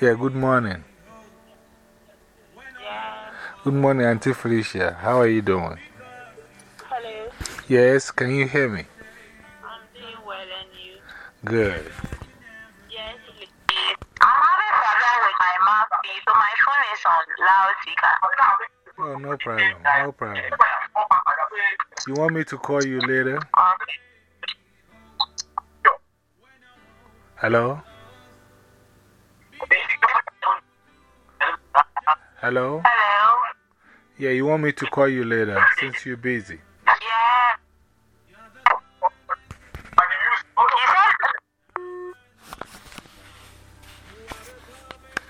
Yeah, good morning. Yeah. Good morning, Auntie Felicia. How are you doing? Hello. Yes, can you hear me? I'm doing well, and you? Good. Yes. I'm having problem with my mouthpiece, so my phone is on loudspeaker. Oh, no problem. No problem. You want me to call you later? Okay. Hello? Hello? Hello? Yeah, you want me to call you later since you're busy? Yeah.